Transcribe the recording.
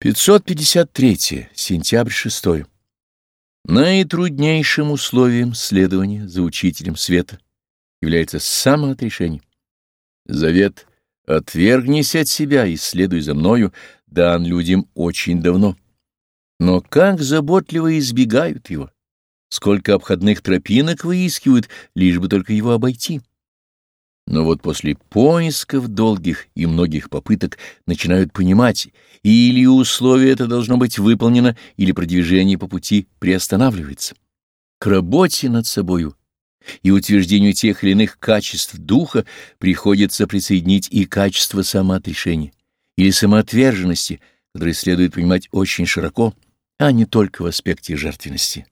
553. Сентябрь 6. Наитруднейшим условием следования за учителем света является самоотрешение. Завет «Отвергнись от себя и следуй за мною» дан людям очень давно. Но как заботливо избегают его, сколько обходных тропинок выискивают, лишь бы только его обойти. Но вот после поисков долгих и многих попыток начинают понимать, или условие это должно быть выполнено, или продвижение по пути приостанавливается. К работе над собою и утверждению тех или иных качеств духа приходится присоединить и качество самоотрешения или самоотверженности, которые следует понимать очень широко, а не только в аспекте жертвенности.